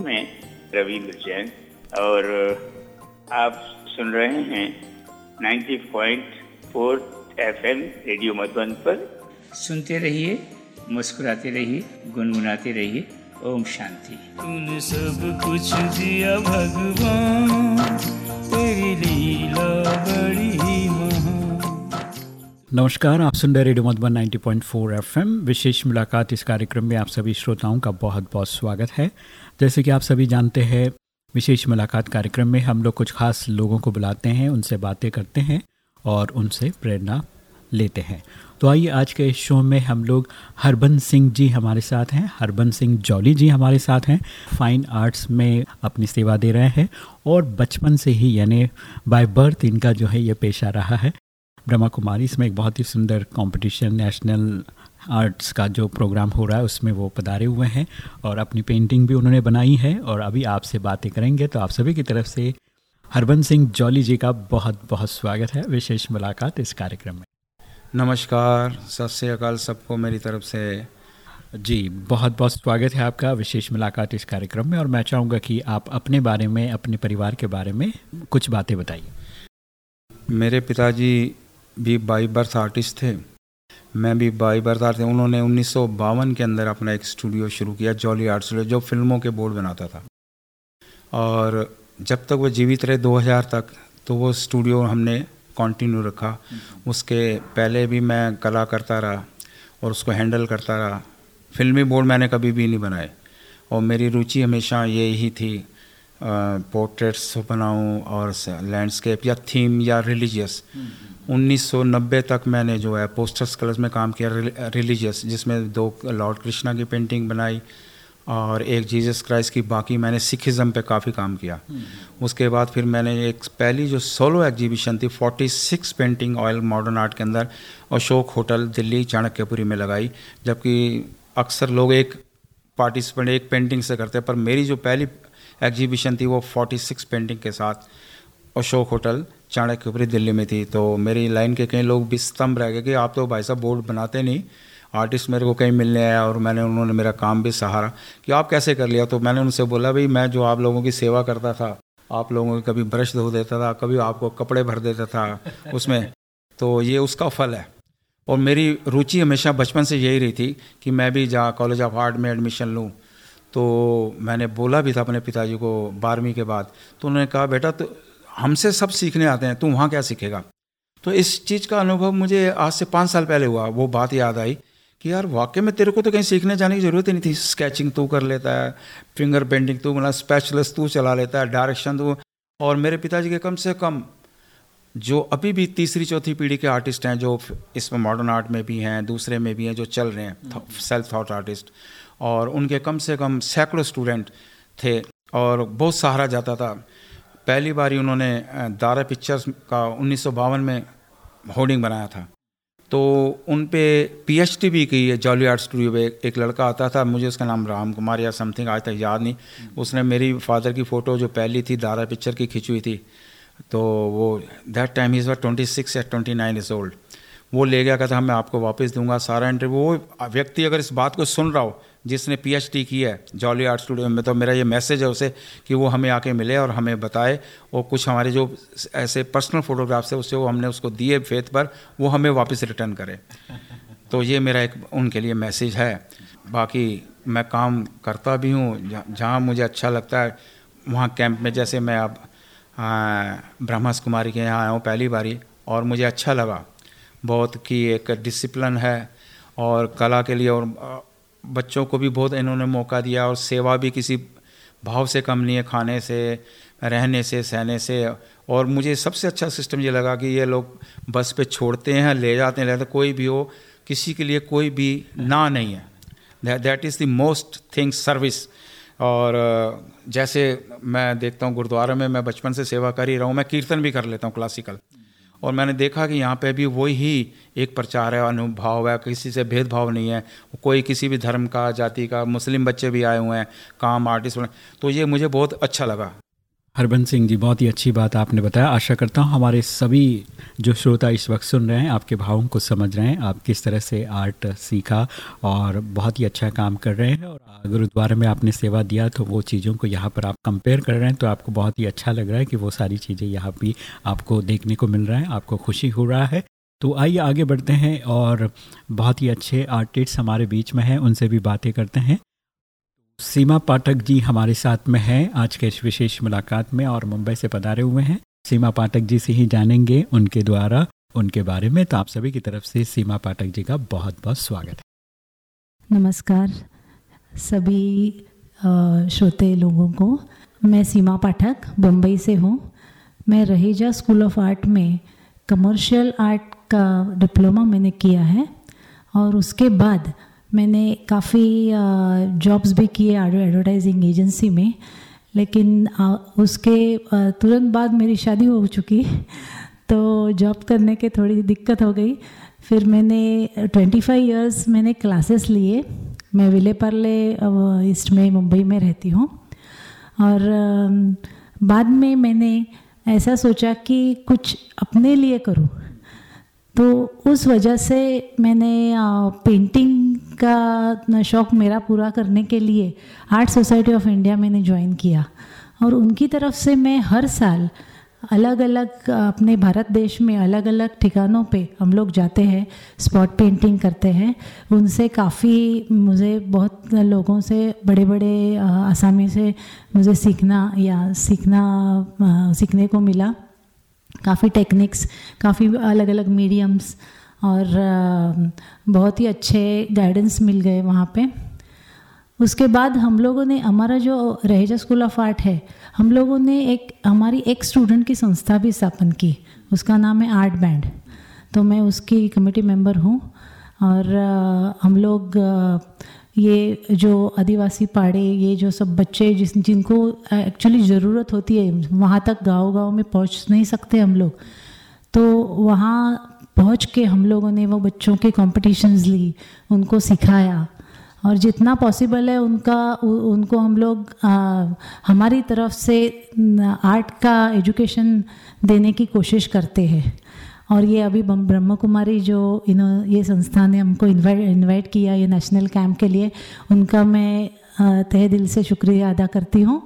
मैं रविंद्र जैन और आप सुन रहे हैं 90.4 एफएम रेडियो मधुबन पर। सुनते रहिए मुस्कुराते रहिए गुनगुनाते रहिए ओम शांति। तूने सब कुछ दिया भगवान तेरी लीला बड़ी नमस्कार, आप सुन रहे रेडियो मधुबन नाइन्टी 90.4 एफएम। विशेष मुलाकात इस कार्यक्रम में आप सभी श्रोताओं का बहुत बहुत स्वागत है। जैसे कि आप सभी जानते हैं, विशेष मुलाकात कार्यक्रम में हम लोग कुछ खास लोगों को बुलाते हैं, उनसे बातें करते हैं और उनसे प्रेरणा लेते हैं। तो आइए आज के शो में हम लोग हरबंस सिंह जी हमारे साथ हैं, हरबंस सिंह जौली जी हमारे साथ हैं। फाइन आर्ट्स में अपनी सेवा दे रहे हैं और बचपन से ही यानी बाय बर्थ इनका जो है ये पेशा रहा है। ब्रह्मा कुमारी इसमें एक बहुत ही सुंदर कंपटीशन नेशनल आर्ट्स का जो प्रोग्राम हो रहा है उसमें वो पधारे हुए हैं और अपनी पेंटिंग भी उन्होंने बनाई है और अभी आपसे बातें करेंगे तो आप सभी की तरफ़ से हरबंस सिंह जौली जी का बहुत बहुत स्वागत है। विशेष मुलाकात इस कार्यक्रम में। नमस्कार सत श्रीकाल सबको मेरी तरफ़ से। जी बहुत बहुत स्वागत है आपका विशेष मुलाकात इस कार्यक्रम में और मैं चाहूँगा कि आप अपने बारे में अपने परिवार के बारे में कुछ बातें बताइए। मेरे पिताजी भी बाई बर्थ आर्टिस्ट थे। मैं भी बाई बर्थ आर्टिस्ट उन्होंने उन्नीस सौ बावन के अंदर अपना एक स्टूडियो शुरू किया, जॉली आर्ट स्टूडियो, जो फ़िल्मों के बोर्ड बनाता था। और जब तक वो जीवित रहे 2000 तक तो वो स्टूडियो हमने कंटिन्यू रखा। उसके पहले भी मैं कला करता रहा और उसको हैंडल करता रहा। फिल्मी बोर्ड मैंने कभी भी नहीं बनाए। और मेरी रुचि हमेशा ये ही थी पोर्ट्रेट्स बनाऊँ और लैंडस्केप या थीम या रिलीजियस 1990 तक मैंने जो है पोस्टर्स कलर्स में काम किया रिलीजियस जिसमें दो लॉर्ड कृष्णा की पेंटिंग बनाई और एक जीसस क्राइस्ट की बाकी मैंने सिखिज़म पे काफ़ी काम किया हम्म। उसके बाद फिर मैंने एक पहली जो सोलो एग्जीबिशन थी 46 पेंटिंग ऑयल मॉडर्न आर्ट के अंदर अशोक होटल दिल्ली चाणक्यपुरी में लगाई जबकि अक्सर लोग एक पार्टिसिपेंट एक पेंटिंग से करते पर मेरी जो पहली एग्जीबिशन थी वो 46 पेंटिंग के साथ अशोक होटल चाणक्यपुरी दिल्ली में थी। तो मेरी लाइन के कई लोग भी स्तंभ रह गए कि आप तो भाई साहब बोर्ड बनाते नहीं। आर्टिस्ट मेरे को कहीं मिलने आया और मैंने उन्होंने मेरा काम भी सहारा। कि आप कैसे कर लिया? तो मैंने उनसे बोला, भाई, मैं जो आप लोगों की सेवा करता था, आप लोगों को कभी ब्रश धो देता था, कभी आपको कपड़े भर देता था उसमें तो ये उसका फल है। और मेरी रुचि हमेशा बचपन से यही रही थी कि मैं भी जा कॉलेज ऑफ़ आर्ट में एडमिशन लूँ। तो मैंने बोला भी था अपने पिताजी को बारहवीं के बाद। तो उन्होंने कहा, बेटा तो हमसे सब सीखने आते हैं तू वहाँ क्या सीखेगा? तो इस चीज़ का अनुभव मुझे आज से पाँच साल पहले हुआ वो बात याद आई कि यार वाकई में तेरे को तो कहीं सीखने जाने की ज़रूरत ही नहीं थी। स्केचिंग तू कर लेता है फिंगर पेंटिंग तू मतलब स्पेशलिस्ट तू चला लेता है डायरेक्शन तू। और मेरे पिताजी के कम से कम जो अभी भी तीसरी चौथी पीढ़ी के आर्टिस्ट हैं जो इसमें मॉडर्न आर्ट में भी हैं दूसरे में भी हैं जो चल रहे हैं सेल्फ थाट आर्टिस्ट और उनके कम से कम सैकड़ों स्टूडेंट थे और बहुत सहारा जाता था। पहली बार ही उन्होंने दारा पिक्चर्स का उन्नीस सौ बावन में होर्डिंग बनाया था। तो उन पे पीएचडी भी की है जॉली आर्ट स्टूडियो पे एक लड़का आता था मुझे उसका नाम राम कुमार या समथिंग आज तक याद नहीं। उसने मेरी फादर की फ़ोटो जो पहली थी दारा पिक्चर की खिंची हुई थी तो वो that time is were twenty six या ट्वेंटी नाइन इज़ ओल्ड वो ले गया कहता मैं आपको वापस दूँगा सारा इंटरव्यू वो व्यक्ति अगर इस बात को सुन रहा हो जिसने पीएचडी की है जॉली आर्ट स्टूडियो में तो मेरा ये मैसेज है उसे कि वो हमें आके मिले और हमें बताए। और कुछ हमारे जो ऐसे पर्सनल फोटोग्राफ्स है उससे वो हमने उसको दिए फेथ पर, वो हमें वापस रिटर्न करे। तो ये मेरा एक उनके लिए मैसेज है। बाकी मैं काम करता भी हूँ, जहाँ मुझे अच्छा लगता है, वहाँ कैंप में जैसे मैं अब ब्रह्मस कुमारी के यहाँ आया हूँ पहली बारी, और मुझे अच्छा लगा। बहुत कि एक डिसिप्लिन है, और कला के लिए और बच्चों को भी बहुत इन्होंने मौका दिया और सेवा भी किसी भाव से कम नहीं है, खाने से, रहने से, सहने से। और मुझे सबसे अच्छा सिस्टम ये लगा कि ये लोग बस पे छोड़ते हैं, ले जाते हैं जाते कोई भी हो, किसी के लिए कोई भी ना नहीं है। That is the most thing service और, जैसे मैं देखता हूँ, गुरुद्वारा में मैं बचपन से सेवा कर ही रहा हूँ, मैं कीर्तन भी कर लेता हूँ क्लासिकल और मैंने देखा कि यहाँ पे भी वही एक प्रचार है, अनुभाव है, किसी से भेदभाव नहीं है। कोई किसी भी धर्म का, जाति का, मुस्लिम बच्चे भी आए हुए हैं, काम आर्टिस्ट तो ये मुझे बहुत अच्छा लगा। हरबंस सिंह जी, बहुत ही अच्छी बात आपने बताया। आशा करता हूँ हमारे सभी जो श्रोता इस वक्त सुन रहे हैं, आपके भावों को समझ रहे हैं। आप किस तरह से आर्ट सीखा और बहुत ही अच्छा काम कर रहे हैं और गुरुद्वारे में आपने सेवा दिया तो वो चीज़ों को यहाँ पर आप कंपेयर कर रहे हैं तो आपको बहुत ही अच्छा लग रहा है कि वो सारी चीज़ें यहाँ भी आपको देखने को मिल रहा है, आपको खुशी हो रहा है। तो आइए आगे बढ़ते हैं और बहुत ही अच्छे आर्टिस्ट हमारे बीच में हैं, उनसे भी बातें करते हैं। सीमा पाठक जी हमारे साथ में हैं। आज के इस विशेष मुलाकात में और मुंबई से पधारे हुए हैं। सीमा पाठक जी से ही जानेंगे उनके द्वारा, उनके बारे में। तो आप सभी की तरफ़ से सीमा पाठक जी का बहुत बहुत स्वागत है। नमस्कार सभी श्रोते लोगों को। मैं सीमा पाठक बम्बई से हूँ। मैं रहेजा स्कूल ऑफ़ आर्ट में। कमर्शियल आर्ट का डिप्लोमा मैंने किया है और उसके बाद मैंने काफ़ी जॉब्स भी किए एडवर्टाइजिंग एजेंसी में, लेकिन उसके तुरंत बाद मेरी शादी हो चुकी। तो जॉब करने के थोड़ी दिक्कत हो गई। फिर मैंने 25 फाइव ईयर्स मैंने क्लासेस लिए। मैं विले परले ईस्ट में, मुंबई में रहती हूँ। और बाद में मैंने ऐसा सोचा कि कुछ अपने लिए करूँ। तो उस वजह से मैंने पेंटिंग का शौक़ मेरा पूरा करने के लिए आर्ट सोसाइटी ऑफ़ इंडिया मैंने ज्वाइन किया। और उनकी तरफ़ से मैं हर साल अलग अलग अपने भारत देश में अलग अलग ठिकानों पे हम लोग जाते हैं स्पॉट पेंटिंग करते हैं। उनसे काफ़ी मुझे बहुत लोगों से बड़े बड़े आसामी से मुझे सीखना या सीखना सीखने को मिला। काफ़ी टेक्निक्स काफ़ी अलग अलग मीडियम्स और बहुत ही अच्छे गाइडेंस मिल गए वहाँ पे। उसके बाद हम लोगों ने, हमारा जो रहेजा स्कूल ऑफ़ आर्ट है, हम लोगों ने एक, हमारी एक स्टूडेंट की संस्था भी स्थापन की। उसका नाम है आर्ट बैंड तो मैं उसकी कमेटी मेंबर हूँ और हम लोग ये जो आदिवासी पाड़े ये जो सब बच्चे जिस जिनको एक्चुअली ज़रूरत होती है वहाँ तक गांव-गांव में पहुँच नहीं सकते हम लोग। तो वहाँ पहुँच के हम लोगों ने वो बच्चों के कॉम्पिटिशन्स ली उनको सिखाया। और जितना पॉसिबल है उनका उ, उनको हम लोग आ, हमारी तरफ़ से आर्ट का एजुकेशन देने की कोशिश करते हैं। और ये अभी ब्रह्म कुमारी जो इन, ये संस्था ने हमको इनवाइट इनवाइट किया ये नेशनल कैंप के लिए, उनका मैं तहे दिल से शुक्रिया अदा करती हूँ।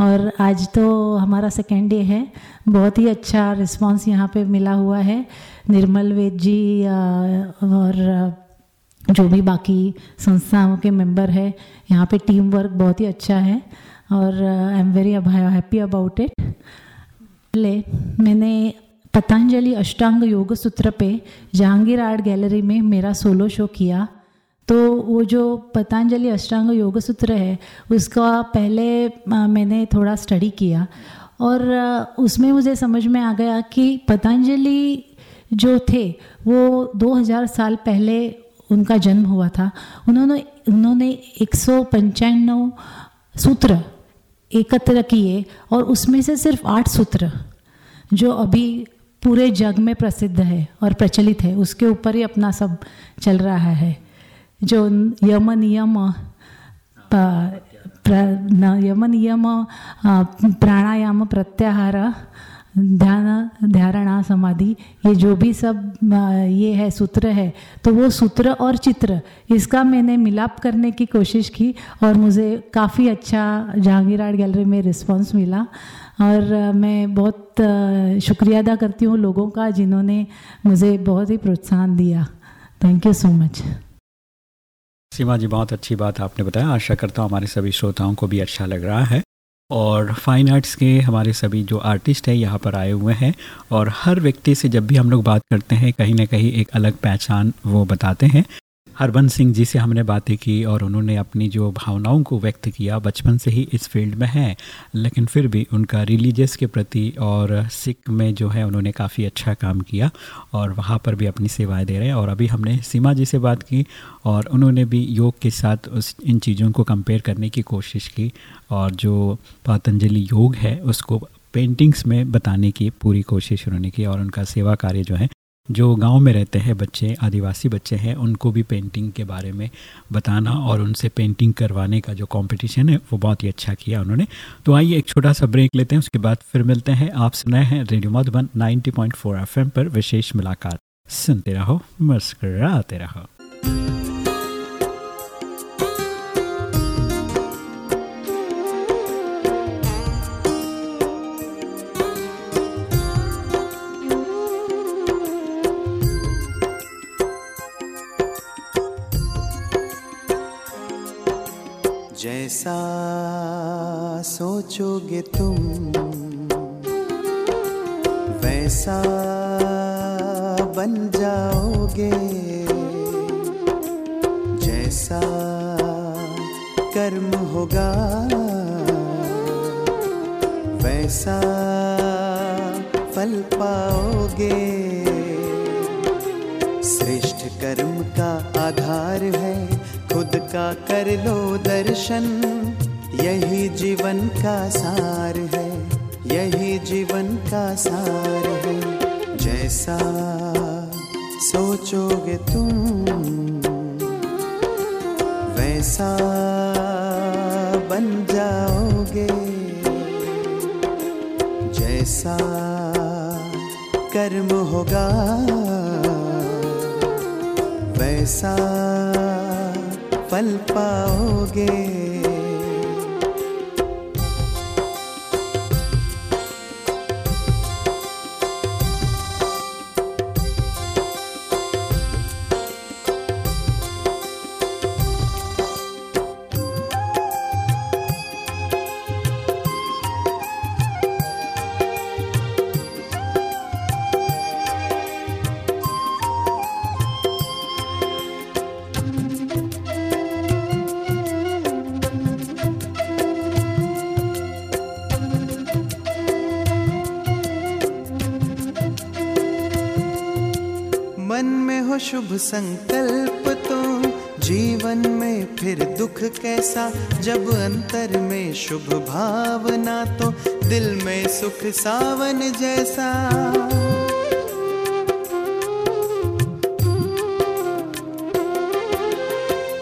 और आज तो हमारा सेकेंड डे है। बहुत ही अच्छा रिस्पांस यहाँ पे मिला हुआ है। निर्मल वेद जी और जो भी बाकी संस्थाओं के मेंबर है, यहाँ पे टीम वर्क बहुत ही अच्छा है। और I am very happy about it पहले मैंने पतंजलि अष्टांग योग सूत्र पे जहांगीर आर्ट गैलरी में मेरा सोलो शो किया। तो वो जो पतंजलि अष्टांग योग सूत्र है, उसका पहले मैंने थोड़ा स्टडी किया। और उसमें मुझे समझ में आ गया कि पतंजलि जो थे, वो 2000 साल पहले उनका जन्म हुआ था। उन्होंने उन्होंने एक सौ पंचानवे सूत्र एकत्र किए और उसमें से सिर्फ़ आठ सूत्र, जो अभी पूरे जग में प्रसिद्ध है और प्रचलित है। उसके ऊपर ही अपना सब चल रहा है। जो यम नियम यम नियम प्राणायाम, प्रत्याहार, ध्यान धारणा समाधि, ये जो भी सब ये है, सूत्र है तो वो सूत्र और चित्र, इसका मैंने मिलाप करने की कोशिश की और मुझे काफ़ी अच्छा जहांगीर आर्ट गैलरी में रिस्पांस मिला। और मैं बहुत शुक्रिया अदा करती हूँ लोगों का जिन्होंने मुझे बहुत ही प्रोत्साहन दिया। Thank you so much Seema ji, बहुत अच्छी बात आपने बताया। आशा करता हूँ हमारे सभी श्रोताओं को भी अच्छा लग रहा है। और फाइन आर्ट्स के हमारे सभी जो आर्टिस्ट हैं, यहाँ पर आए हुए हैं। और हर व्यक्ति से जब भी हम लोग बात करते हैं, कहीं ना कहीं एक अलग पहचान वो बताते हैं। हरबंस सिंह जी से हमने बातें की और उन्होंने अपनी जो भावनाओं को व्यक्त किया, बचपन से ही इस फ़ील्ड में है, लेकिन फिर भी उनका रिलीजियस के प्रति और सिख में जो है उन्होंने काफ़ी अच्छा काम किया और वहाँ पर भी अपनी सेवाएँ दे रहे हैं और अभी हमने सीमा जी से बात की और उन्होंने भी योग के साथ उस, इन चीज़ों को कंपेयर करने की कोशिश की और जो पतंजलि योग है उसको पेंटिंग्स में बताने की पूरी कोशिश उन्होंने की और उनका सेवा कार्य जो है जो गाँव में रहते हैं बच्चे, आदिवासी बच्चे हैं, उनको भी पेंटिंग के बारे में बताना और उनसे पेंटिंग करवाने का जो कंपटीशन है, वो बहुत ही अच्छा किया उन्होंने। तो आइए एक छोटा सा ब्रेक लेते हैं, उसके बाद फिर मिलते हैं। आप सुनाए हैं रेडियो मधुबन 90.4 पॉइंट पर विशेष मुलाकात। सुनते रहो, मुस्कराते रहो। सोचोगे तुम, वैसा बन जाओगे, जैसा कर्म होगा, वैसा फल पाओगे। श्रेष्ठ कर्म का आधार है, खुद का कर लो दर्शन। यही जीवन का सार है, यही जीवन का सार है। जैसा सोचोगे तुम, वैसा बन जाओगे। जैसा कर्म होगा, वैसा फल पाओगे। शुभ संकल्प तो जीवन में फिर दुख कैसा? जब अंतर में शुभ भावना तो दिल में सुख सावन जैसा।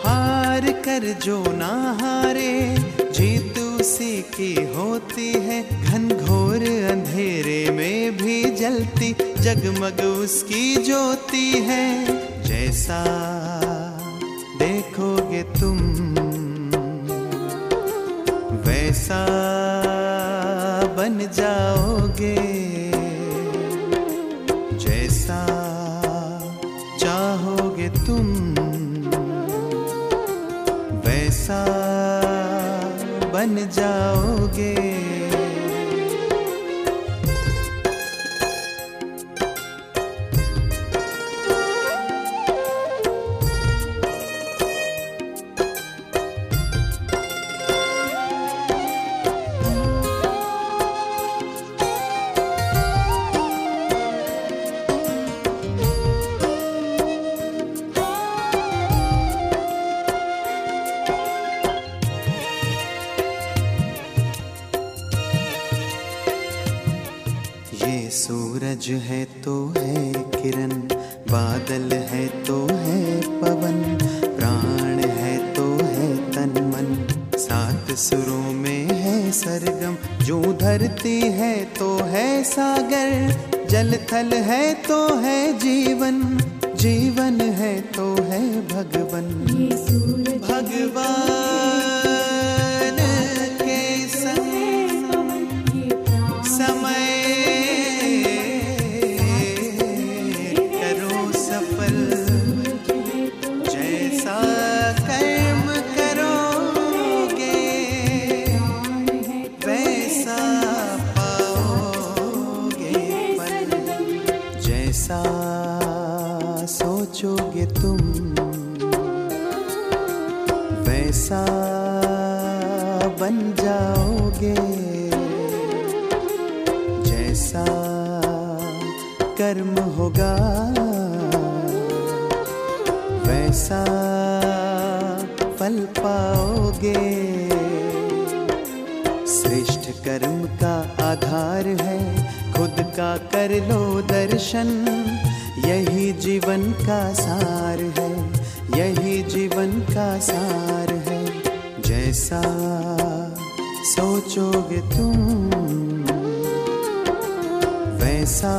हार कर जो ना हारे, जीत उसी की होती है। घनघोर अंधेरे में भी जलती, जगमग उसकी ज्योति है। जैसा देखोगे तुम वैसा बन जाओगे जैसा चाहोगे तुम वैसा बन जाओगे बादल है तो है पवन प्राण है तो है तन मन सात सुरों में है सरगम जो धरती है तो है सागर। जल थल है तो है जीवन जीवन है तो है भगवन। भगवान। कर्म होगा। वैसा फल पाओगे। श्रेष्ठ कर्म का आधार है, खुद का कर लो दर्शन। यही जीवन का सार है, यही जीवन का सार है। जैसा सोचोगे तुम, वैसा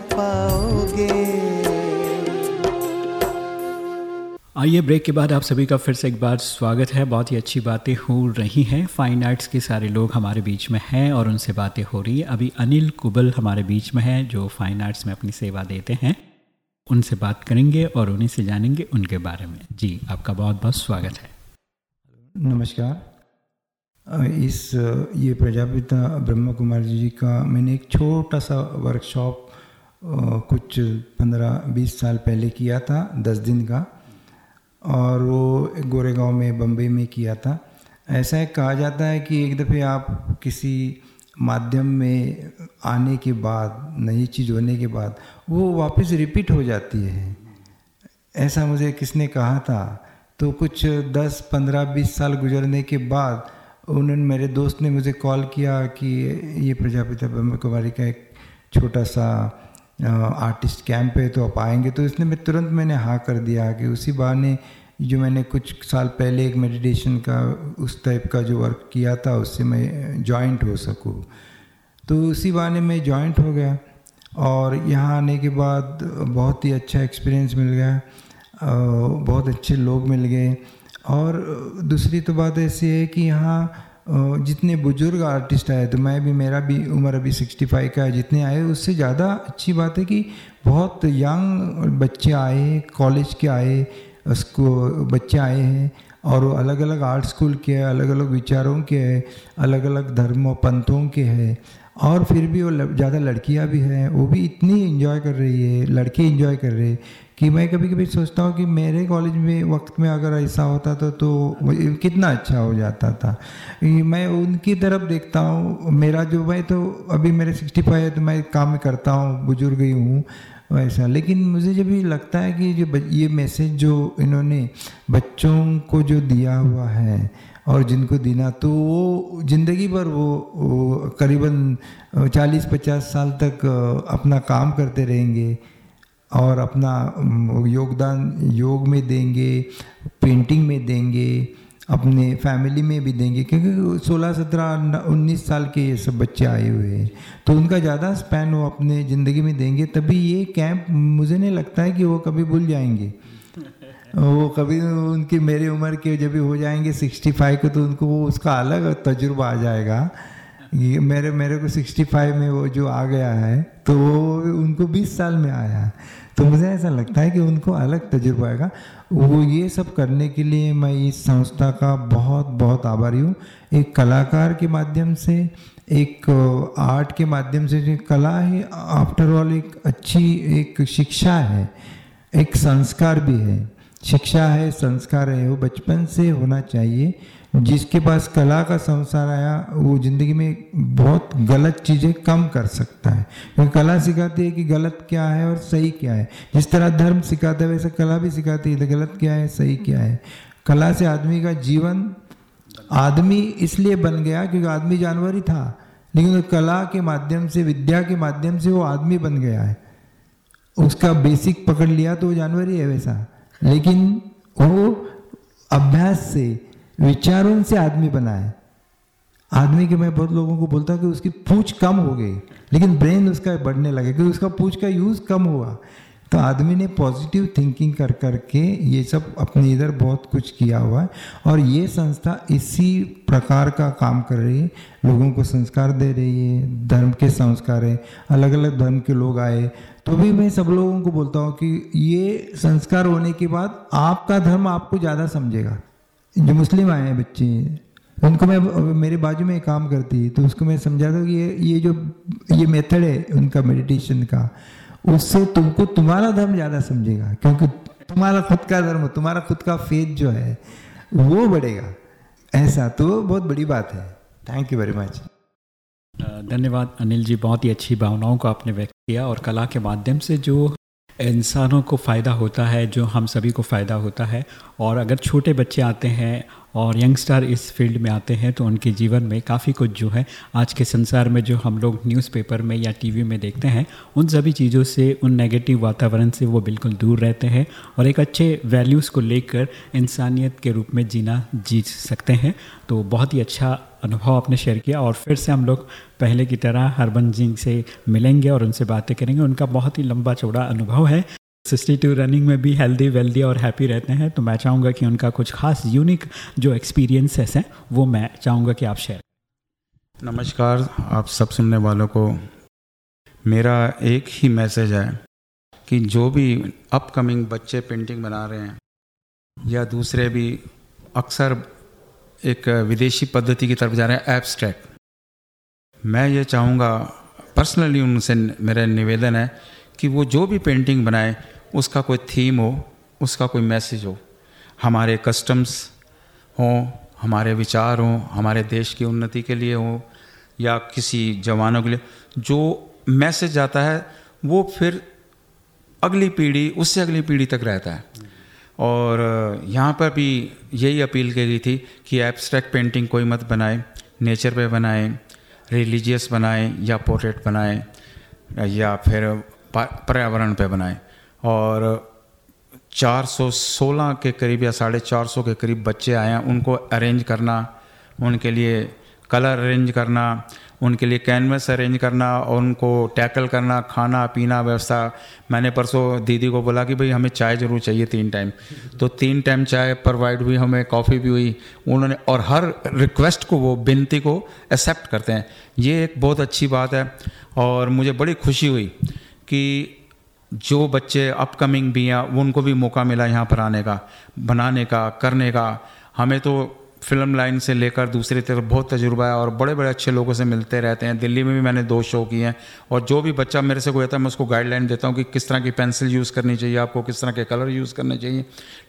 पाओगे। आइए ब्रेक के बाद आप सभी का फिर से एक बार स्वागत है। बहुत ही अच्छी बातें हो रही हैं। फाइन आर्ट्स के सारे लोग हमारे बीच में हैं और उनसे बातें हो रही है। अभी अनिल कुबल हमारे बीच में हैं जो फाइन आर्ट्स में अपनी सेवा देते हैं। उनसे बात करेंगे और उन्हीं से जानेंगे उनके बारे में। जी आपका बहुत बहुत स्वागत है। नमस्कार। इस ये प्रजापिता ब्रह्म कुमार जी का मैंने एक छोटा सा वर्कशॉप कुछ पंद्रह, बीस साल पहले किया था, दस दिन का। और वो गोरेगांव में, बम्बई में किया था। ऐसा एक कहा जाता है कि एक दफ़े आप किसी माध्यम में आने के बाद, नई चीज़ होने के बाद, वो वापस रिपीट हो जाती है। ऐसा मुझे किसने कहा था? तो कुछ दस, पंद्रह, बीस साल गुजरने के बाद उन्होंने मेरे दोस्त ने मुझे कॉल किया कि ये प्रजापिता ब्रह्म कुमारी का एक छोटा सा आर्टिस्ट कैंप है तो आप आएँगे तो इसने मैं तुरंत मैंने हाँ कर दिया कि उसी बहाने जो मैंने कुछ साल पहले एक मेडिटेशन का, उस टाइप का जो वर्क किया था, उससे मैं जॉइंट हो सकूँ। तो उसी बहाने मैं जॉइंट हो गया और यहाँ आने के बाद बहुत ही अच्छा एक्सपीरियंस मिल गया बहुत अच्छे लोग मिल गए। और दूसरी तो बात ऐसी है कि यहाँ जितने बुज़ुर्ग आर्टिस्ट आए तो मैं भी, मेरा भी उम्र अभी 65 का है, जितने आए, उससे ज़्यादा अच्छी बात है कि बहुत यंग बच्चे आए कॉलेज के आए, उसको बच्चे आए हैं, और वो अलग अलग आर्ट स्कूल के हैं अलग अलग विचारों के हैं अलग अलग धर्मों, पंथों के हैं, और फिर भी वो ज़्यादा लड़कियाँ भी हैं, वो भी इतनी इन्जॉय कर रही है, लड़के इन्जॉय कर रहे हैं कि मैं कभी कभी सोचता हूँ कि मेरे कॉलेज में वक्त में अगर ऐसा होता था तो कितना अच्छा हो जाता था। मैं उनकी तरफ़ देखता हूँ। मेरा जो मैं तो अभी मेरे सिक्सटी फाइव है तो मैं काम करता हूँ बुज़ुर्ग ही हूँ वैसा। लेकिन मुझे जब ये लगता है कि जो ये मैसेज जो इन्होंने बच्चों को जो दिया हुआ है और जिनको देना तो वो ज़िंदगी भर वो, वो करीबन 40-50 साल तक अपना काम करते रहेंगे। और अपना योगदान, योग में देंगे पेंटिंग में देंगे, अपने फैमिली में भी देंगे, क्योंकि 16 17 19 साल के ये सब बच्चे आए हुए हैं। तो उनका ज़्यादा स्पैन वो अपने ज़िंदगी में देंगे, तभी ये कैंप मुझे नहीं लगता है कि वो कभी भूल जाएँगे। वो कभी उनकी मेरी उम्र के जब भी हो जाएँगे 65 को तो उनको वो, उसका अलग तजुर्बा आ जाएगा। मेरे मेरे को 65 में वो जो आ गया है तो वो उनको 20 साल में आया। तो मुझे ऐसा लगता है कि उनको अलग तजुर्बा आएगा। वो ये सब करने के लिए मैं इस संस्था का बहुत बहुत आभारी हूँ। एक कलाकार के माध्यम से, एक आर्ट के माध्यम से जो कला है, आफ्टर ऑल एक अच्छी एक शिक्षा है, एक संस्कार भी है। शिक्षा है, संस्कार है, वो बचपन से होना चाहिए। जिसके पास कला का संसार आया, वो ज़िंदगी में बहुत गलत चीज़ें कम कर सकता है। क्योंकि कला सिखाती है कि गलत क्या है और सही क्या है। जिस तरह धर्म सिखाता है, वैसे कला भी सिखाती है तो गलत क्या है, सही क्या है। कला से आदमी का जीवन आदमी इसलिए बन गया क्योंकि आदमी जानवर ही था। लेकिन कला के माध्यम से, विद्या के माध्यम से वो आदमी बन गया है। उसका बेसिक पकड़ लिया तो वो जानवर ही है वैसा। लेकिन वो अभ्यास से विचारों से आदमी बना है। आदमी के मैं बहुत लोगों को बोलता हूँ कि उसकी पूछ कम हो गई, लेकिन ब्रेन उसका बढ़ने लगे, क्योंकि उसका पूछ का यूज़ कम हुआ। तो आदमी ने पॉजिटिव थिंकिंग कर करके ये सब अपने इधर बहुत कुछ किया हुआ है, और ये संस्था इसी प्रकार का काम कर रही है। लोगों को संस्कार दे रही है, धर्म के संस्कार है अलग अलग धर्म के लोग आए। तो भी मैं सब लोगों को बोलता हूँ कि ये संस्कार होने के बाद आपका धर्म आपको ज़्यादा समझेगा। जो मुस्लिम आए हैं बच्चे, उनको मैं मेरे बाजू में काम करती तो उसको मैं समझा था कि ये ये जो, ये मेथड है उनका मेडिटेशन का, उससे तुमको तुम्हारा धर्म ज़्यादा समझेगा, क्योंकि तुम्हारा खुद का धर्म, तुम्हारा खुद का फेथ जो है, वो बढ़ेगा। ऐसा तो बहुत बड़ी बात है। थैंक यू वेरी मच धन्यवाद अनिल जी, बहुत ही अच्छी भावनाओं को आपने व्यक्त किया और कला के माध्यम से जो इंसानों को फ़ायदा होता है, जो हम सभी को फ़ायदा होता है। और अगर छोटे बच्चे आते हैं और यंगस्टर इस फ़ील्ड में आते हैं तो उनके जीवन में काफ़ी कुछ जो है आज के संसार में जो हम लोग न्यूज़पेपर में या टीवी में देखते हैं, उन सभी चीज़ों से, उन नेगेटिव वातावरण से वो बिल्कुल दूर रहते हैं और एक अच्छे वैल्यूज़ को लेकर इंसानियत के रूप में जीना जी सकते हैं। तो बहुत ही अच्छा अनुभव आपने शेयर किया और फिर से हम लोग पहले की तरह हरबंस जी से मिलेंगे और उनसे बातें करेंगे। उनका बहुत ही लंबा चौड़ा अनुभव है। सिक्सटी टू रनिंग में भी हेल्दी, वेल्दी और हैप्पी रहते हैं तो मैं चाहूँगा कि उनका कुछ खास, यूनिक जो एक्सपीरियंसेस हैं, वो मैं चाहूँगा कि आप शेयर नमस्कार, आप सब सुनने वालों को। मेरा एक ही मैसेज है कि जो भी अपकमिंग बच्चे पेंटिंग बना रहे हैं, या दूसरे भी अक्सर एक विदेशी पद्धति की तरफ़ जा रहे हैं एब्स्ट्रैक्ट मैं ये चाहूँगा पर्सनली उनसे मेरा निवेदन है कि वो जो भी पेंटिंग बनाए, उसका कोई थीम हो, उसका कोई मैसेज हो। हमारे कस्टम्स हों, हमारे विचार हों, हमारे देश की उन्नति के लिए हो, या किसी जवानों के लिए, जो मैसेज आता है, वो फिर अगली पीढ़ी, उससे अगली पीढ़ी तक रहता है। और यहाँ पर भी यही अपील की गई थी कि एब्स्ट्रैक्ट पेंटिंग कोई मत बनाए नेचर पे बनाए रिलीजियस बनाए, या पोर्ट्रेट बनाए, या फिर पर्यावरण पे बनाए। और 416 के करीब या साढ़े चार सौ के करीब बच्चे आए हैं, उनको अरेंज करना, उनके लिए कलर अरेंज करना, उनके लिए कैनवस अरेंज करना और उनको टैकल करना, खाना, पीना, व्यवस्था। मैंने परसों दीदी को बोला कि भाई हमें चाय ज़रूर चाहिए तीन टाइम तो तीन टाइम चाय प्रोवाइड हुई, हमें कॉफ़ी भी हुई। उन्होंने, और हर रिक्वेस्ट को, वो बिनती को एक्सेप्ट करते हैं। ये एक बहुत अच्छी बात है, और मुझे बड़ी खुशी हुई। कि जो बच्चे अपकमिंग भी हैं, उनको भी मौका मिला यहाँ पर आने का, बनाने का, करने का। हमें तो फ़िल्म लाइन से लेकर दूसरी तरफ़ बहुत तजुर्बा है और बड़े बड़े अच्छे लोगों से मिलते रहते हैं। दिल्ली में भी मैंने दो शो किए हैं और जो भी बच्चा मेरे से कोई आता है, मैं उसको गाइडलाइन देता हूँ कि किस तरह की पेंसिल यूज़ करनी चाहिए, आपको किस तरह के कलर यूज़ करने चाहिए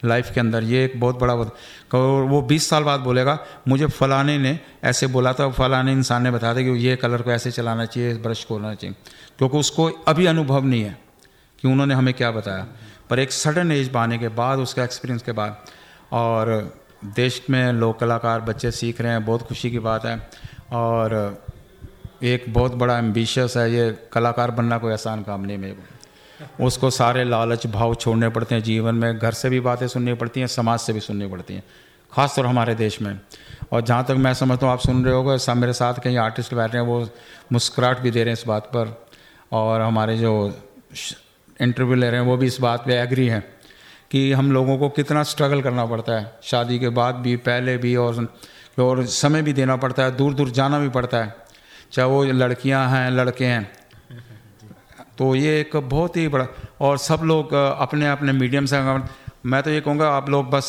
लाइफ के अंदर। ये एक बहुत बड़ा और वो बीस साल बाद बोलेगा, मुझे फलाने ने ऐसे बोला था, फलाने इंसान ने बताया कि ये कलर को ऐसे चलाना चाहिए ब्रश को होना चाहिए। क्योंकि उसको अभी अनुभव नहीं है कि उन्होंने हमें क्या बताया। पर एक सडन एज पाने के बाद, उसका एक्सपीरियंस के बाद और देश में लोक कलाकार बच्चे सीख रहे हैं, बहुत खुशी की बात है। और एक बहुत बड़ा एम्बिशियस है, ये कलाकार बनना कोई आसान काम नहीं मेरे को। उसको सारे लालच भाव छोड़ने पड़ते हैं जीवन में, घर से भी बातें सुननी पड़ती हैं, समाज से भी सुननी पड़ती हैं, खासतौर हमारे देश में। और जहाँ तक मैं समझता हूँ, आप सुन रहे हो सब मेरे साथ कहीं आर्टिस्ट बैठ रहे हैं, वो मुस्कुराहट भी दे रहे हैं इस बात पर। और हमारे जो इंटरव्यू ले रहे हैं, वो भी इस बात पे एग्री हैं। कि हम लोगों को कितना स्ट्रगल करना पड़ता है। शादी के बाद भी, पहले भी और और समय भी देना पड़ता है दूर दूर जाना भी पड़ता है। चाहे वो लड़कियाँ हैं, लड़के हैं। तो ये एक बहुत ही बड़ा और सब लोग अपने अपने मीडियम से मैं तो ये कहूँगा, आप लोग बस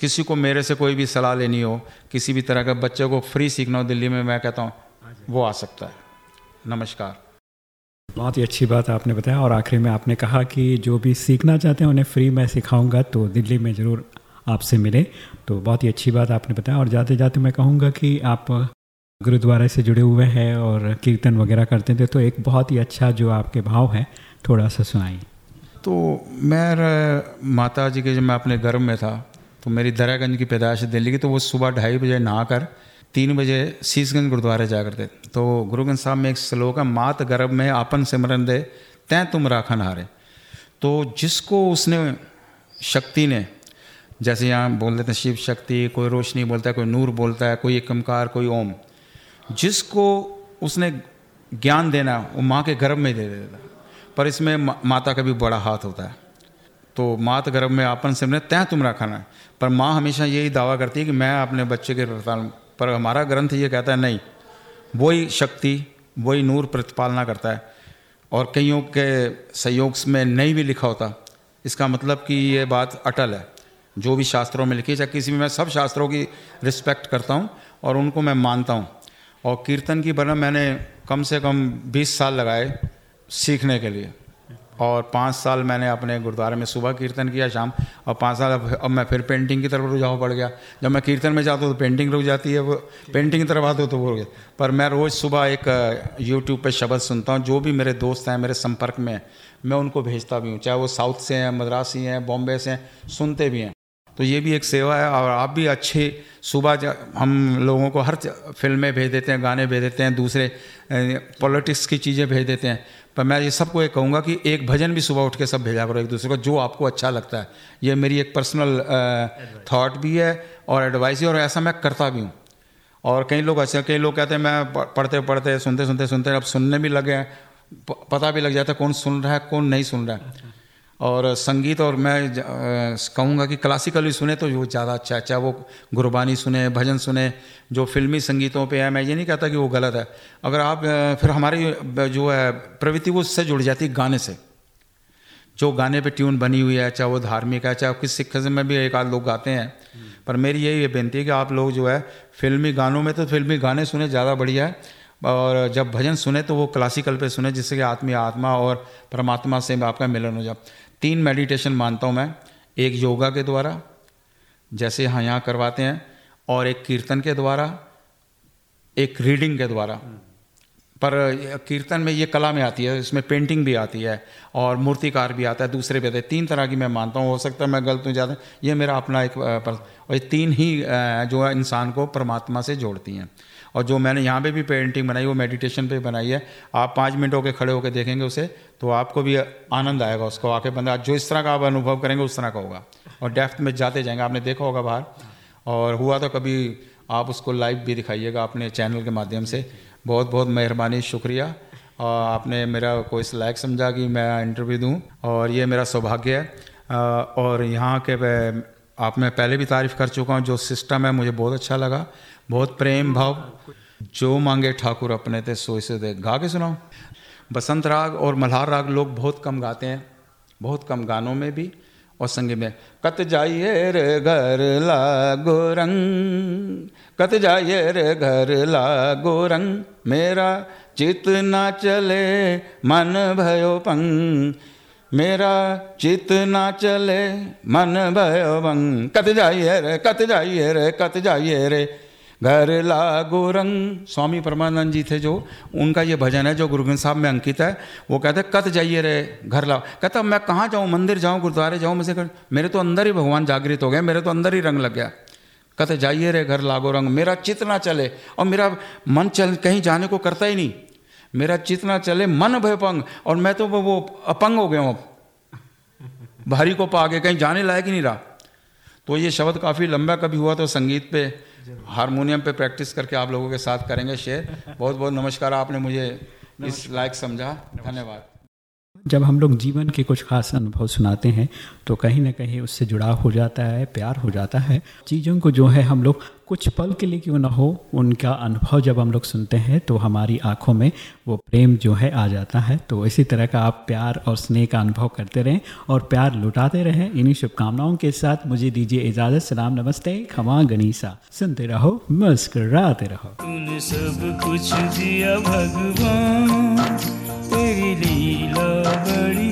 किसी को मेरे से कोई भी सलाह लेनी हो, किसी भी तरह का बच्चे को फ्री सीखना हो दिल्ली में, मैं कहता हूँ, वो आ सकता है। नमस्कार। बहुत ही अच्छी बात आपने बताया और आखिरी में आपने कहा कि जो भी सीखना चाहते हैं, उन्हें फ्री में सिखाऊँगा तो दिल्ली में ज़रूर आपसे मिले। तो बहुत ही अच्छी बात आपने बताया और जाते जाते मैं कहूँगा कि आप गुरुद्वारे से जुड़े हुए हैं और कीर्तन वगैरह करते थे तो एक बहुत ही अच्छा जो आपके भाव है, थोड़ा सा सुनाइए। तो मैं माता जी के जब मैं अपने गर्भ में था तो मेरी दरागंज की पैदाश दिल्ली की तो वो सुबह ढाई बजे नहा कर तीन बजे शीशगंज गुरुद्वारे जा करते। तो गुरु ग्रंथ साहब में एक श्लोक है, मात गर्भ में आपन सिमरन दे, तैं तुम राखन हारे। तो जिसको उसने शक्ति ने, जैसे यहाँ बोल देते हैं, शिव शक्ति, कोई रोशनी बोलता है, कोई नूर बोलता है, कोई एकमकार कोई ओम। जिसको उसने ज्ञान देना, वो माँ के गर्भ में दे देता। पर इसमें माता का भी बड़ा हाथ होता है। तो मात गर्भ में आपन सिमरन तय तुम रखाना पर माँ हमेशा यही दावा करती है कि मैं अपने बच्चे के पर हमारा ग्रंथ ये कहता है, नहीं, वही शक्ति, वही नूर प्रतिपालना करता है। और कईयों के सहयोग में नहीं भी लिखा होता। इसका मतलब कि ये बात अटल है। जो भी शास्त्रों में लिखी चाहे किसी भी मैं, सब शास्त्रों की रिस्पेक्ट करता हूँ और उनको मैं मानता हूँ। और कीर्तन की बना मैंने कम से कम 20 साल लगाए सीखने के लिए। और पाँच साल मैंने अपने गुरुद्वारे में सुबह कीर्तन किया, शाम, और पाँच साल अब मैं फिर पेंटिंग की तरफ़ रुझाव पड़ गया। जब मैं कीर्तन में जाता हूँ तो पेंटिंग रुक जाती है, वो पेंटिंग की तरफ़ आते हो तो वो पर मैं रोज़ सुबह एक यूट्यूब पे शब्द सुनता हूँ, जो भी मेरे दोस्त हैं, मेरे संपर्क में मैं उनको भेजता भी हूँ। चाहे वो साउथ से हैं, मद्रासी हैं, बॉम्बे से हैं, सुनते भी हैं। तो ये भी एक सेवा है, और आप भी अच्छे सुबह हम लोगों को हर फ़िल्में भेज देते हैं, गाने भेज देते हैं, दूसरे पॉलिटिक्स की चीज़ें भेज देते हैं। पर मैं ये सबको ये कहूँगा कि एक भजन भी सुबह उठ के सब भेजा करो एक दूसरे को, जो आपको अच्छा लगता है। ये मेरी एक पर्सनल थाट भी है और एडवाइस भी और ऐसा मैं करता भी हूँ। और कई लोग ऐसे कई लोग कहते हैं, मैं पढ़ते पढ़ते, सुनते सुनते सुनते, अब सुनने भी लगे हैं पता भी लग जाता है कौन सुन रहा है, कौन नहीं सुन रहा है। और संगीत और मैं कहूँगा कि क्लासिकल भी सुने तो वो ज़्यादा अच्छा है। चाहे वो गुरबानी सुने, भजन सुने, जो फिल्मी संगीतों पे है, मैं ये नहीं कहता कि वो गलत है। अगर आप फिर हमारी जो है, प्रवृत्ति वो उससे जुड़ जाती है गाने से। जो गाने पे ट्यून बनी हुई है, चाहे वो धार्मिक है, चाहे किस सिख में भी एक आध लोग गाते हैं। पर मेरी यही ये बेनती है कि आप लोग जो है, फिल्मी गानों में तो फिल्मी गाने सुने, ज़्यादा बढ़िया है। और जब भजन सुने तो वो क्लासिकल पे सुने, जिससे कि आत्मी आत्मा और परमात्मा से आपका मिलन हो जाए। तीन मेडिटेशन मानता हूँ मैं। एक योगा के द्वारा, जैसे यहाँ यहाँ करवाते हैं, और एक कीर्तन के द्वारा, एक रीडिंग के द्वारा। पर कीर्तन में ये कला में आती है, इसमें पेंटिंग भी आती है, और मूर्तिकार भी आता है, दूसरे भी आते हैं। तीन तरह की मैं मानता हूँ, हो सकता है मैं गलत हूँ ज़्यादा, ये मेरा अपना एक और ये तीन ही जो है इंसान को परमात्मा से जोड़ती हैं। और जो मैंने यहाँ पे भी पेंटिंग बनाई, वो मेडिटेशन पे बनाई है। आप पाँच मिनट होकर खड़े होकर देखेंगे उसे तो आपको भी आनंद आएगा उसको आके बंदा जो इस तरह का आप अनुभव करेंगे, उस तरह का होगा। और डेफ्थ में जाते जाएँगे। आपने देखा होगा बाहर। और हुआ तो कभी आप उसको लाइव भी दिखाइएगा अपने चैनल के माध्यम से। बहुत बहुत मेहरबानी, शुक्रिया। और आपने मेरा को इस लायक समझा कि मैं इंटरव्यू दूँ। और ये मेरा सौभाग्य है। और यहाँ के आप मैं पहले भी तारीफ़ कर चुका हूँ, जो सिस्टम है मुझे बहुत अच्छा लगा। बहुत प्रेम भाव। जो मांगे ठाकुर अपने थे, सो इसे दे। गा के सुनाओ बसंत राग और मल्हार राग लोग बहुत कम गाते हैं। बहुत कम गानों में भी और संगीत में। कत जाइए रे घर लागो रंग। कत जाइए रे घर लागो रंग। मेरा चित ना चले, मन भयो पंग। मेरा चित ना चले, मन भयो पंग कत जाइए रे, कत जाइए रे, कत जाइए रे। घर लागो रंग। स्वामी परमानंद जी थे जो, उनका ये भजन है, जो गुरु ग्रंथ साहब में अंकित है, वो कहते कत जाइए रे, घर लाओ। कहता मैं कहाँ जाऊँ? मंदिर जाऊँ? गुरुद्वारे जाऊँ? मुझे कर मेरे तो अंदर ही भगवान जागृत हो गए, मेरे तो अंदर ही रंग लग गया। कत जाइए रे, घर लागो रंग। मेरा चित ना चले और मेरा मन चल, कहीं जाने को करता ही नहीं। मेरा चितना चले मन भयपंग और मैं तो वो अपंग हो गया हूँ अब। भारी को पा के कहीं जाने लायक ही नहीं रहा। तो ये शब्द काफ़ी लंबा कभी हुआ तो संगीत पे हारमोनियम पे प्रैक्टिस करके आप लोगों के साथ करेंगे शेयर। बहुत बहुत नमस्कार आपने मुझे इस लायक समझा। धन्यवाद। जब हम लोग जीवन के कुछ खास अनुभव सुनाते हैं तो कहीं ना कहीं उससे जुड़ाव हो जाता है, प्यार हो जाता है। चीज़ों को जो है हम लोग कुछ पल के लिए क्यों ना हो, उनका अनुभव जब हम लोग सुनते हैं तो हमारी आँखों में वो प्रेम जो है आ जाता है। तो इसी तरह का आप प्यार और स्नेह का अनुभव करते रहें और प्यार लुटाते रहें। इन्हीं शुभकामनाओं के साथ मुझे दीजिए इजाज़त। सलाम, नमस्ते, खमा गनीसा। सुनते रहो, मुस्कराते रहो। सब कुछ दिया भगवान। கையிலீலவழி